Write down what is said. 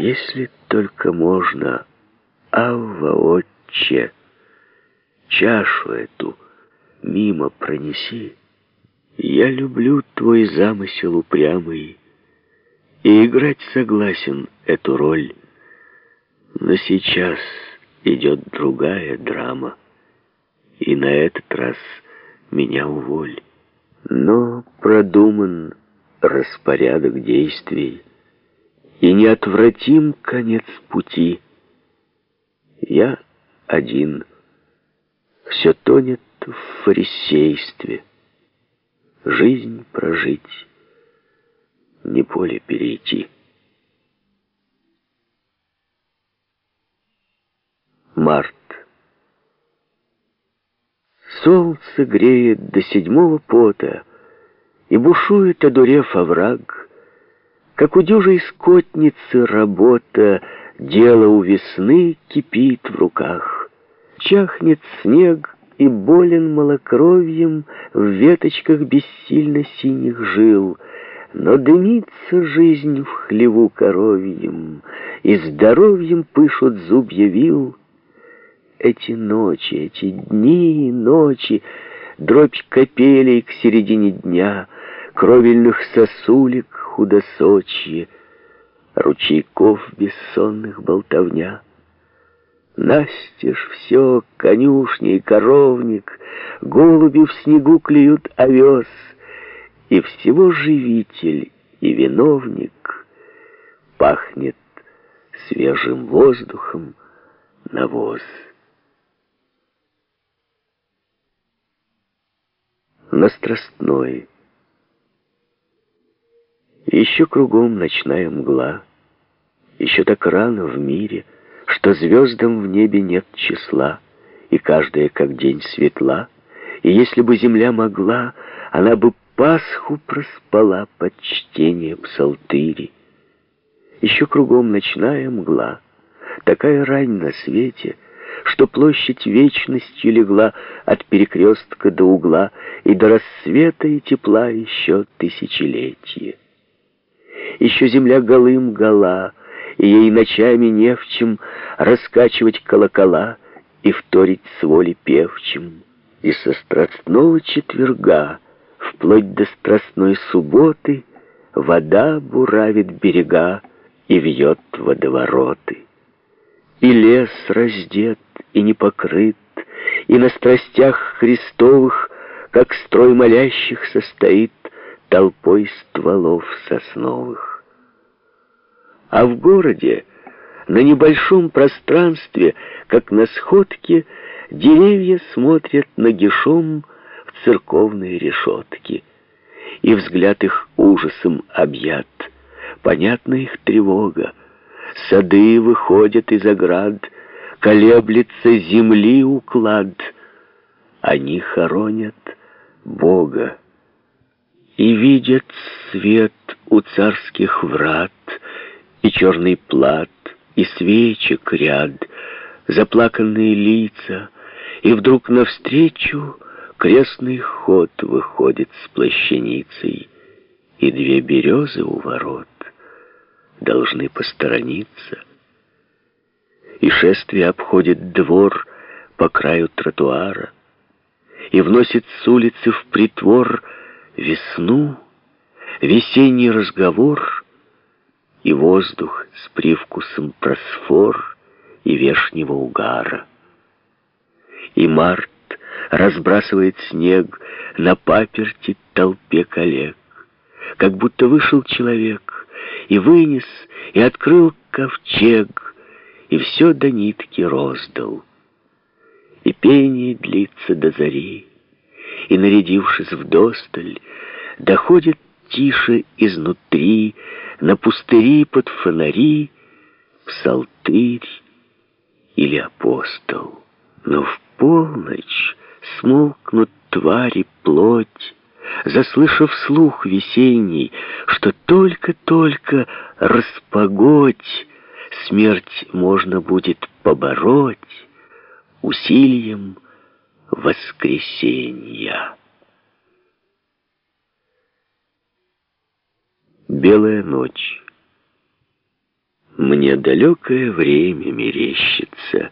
Если только можно, Авва, Отче, чашу эту мимо пронеси. Я люблю твой замысел упрямый и играть согласен эту роль. Но сейчас идет другая драма, и на этот раз меня уволь. Но продуман распорядок действий, и неотвратим конец пути. Я один, все тонет в фарисействе. Жизнь прожить, не поле перейти. Март. Солнце греет до седьмого пота, И бушует, одурев овраг, Как у дюжей скотницы работа, Дело у весны кипит в руках. Чахнет снег, и болен малокровьем В веточках бессильно синих жил, Но дымится жизнь в хлеву коровьем, И здоровьем пышут зубья вил, эти ночи, эти дни и ночи, Дробь капелей к середине дня, Кровельных сосулек худосочье, Ручейков бессонных болтовня. Настежь все, конюшня и коровник, Голуби в снегу клюют овес, И всего живитель и виновник Пахнет свежим воздухом навоз. на Страстной. Еще кругом ночная мгла, еще так рано в мире, что звездам в небе нет числа, и каждая как день светла, и если бы земля могла, она бы Пасху проспала под чтение псалтыри. Еще кругом ночная мгла, такая рань на свете — что площадь вечностью легла от перекрестка до угла, и до рассвета и тепла еще тысячелетие. Еще земля голым гола, и ей ночами не в чем раскачивать колокола и вторить с воли певчим. И со страстного четверга, вплоть до страстной субботы, вода буравит берега и вьет водовороты. И лес раздет, и не покрыт, и на страстях Христовых, как строй молящихся, стоит толпой стволов сосновых. А в городе, на небольшом пространстве, как на сходке, деревья смотрят нагишом в церковные решетки, и взгляд их ужасом объят, понятна их тревога, сады выходят из оград, колеблется земли уклад. Они хоронят Бога и видят свет у царских врат, и черный плат, и свечек ряд, заплаканные лица, и вдруг навстречу крестный ход выходит с плащаницей, и две березы у ворот должны посторониться — и шествие обходит двор по краю тротуара и вносит с улицы в притвор весну, весенний разговор и воздух с привкусом просфор и вешнего угара. И март разбрасывает снег на паперти толпе коллег, как будто вышел человек и вынес, и открыл ковчег, и все до нитки роздал. И пение длится до зари, и, нарядившись в досталь, доходит тише изнутри, на пустыри под фонари, псалтырь или апостол. Но в полночь смолкнут твари плоть, заслышав слух весенний, что только-только распогодь смерть можно будет побороть усилием воскресения. Белая ночь. Мне далекое время мерещится,